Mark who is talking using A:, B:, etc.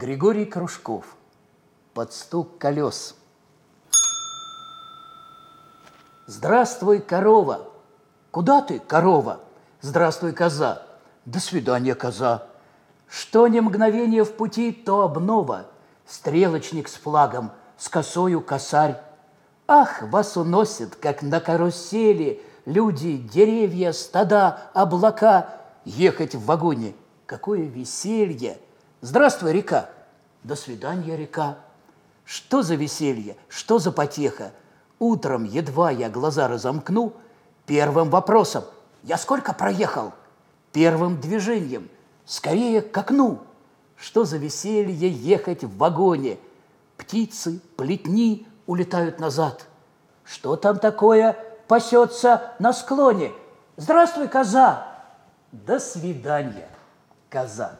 A: Григорий Кружков. Под стук колес. Здравствуй, корова. Куда ты, корова? Здравствуй, коза. До свидания, коза. Что не мгновение в пути, то обнова. Стрелочник с флагом, с косою косарь. Ах, вас уносит, как на карусели, Люди, деревья, стада, облака. Ехать в вагоне, какое веселье! Здравствуй, река! До свидания, река! Что за веселье, что за потеха? Утром, едва я глаза разомкну, первым вопросом «Я сколько проехал?» Первым движением «Скорее к окну!» Что за веселье ехать в вагоне? Птицы, плетни улетают назад. Что там такое пасется на склоне? Здравствуй, коза! До свидания, коза!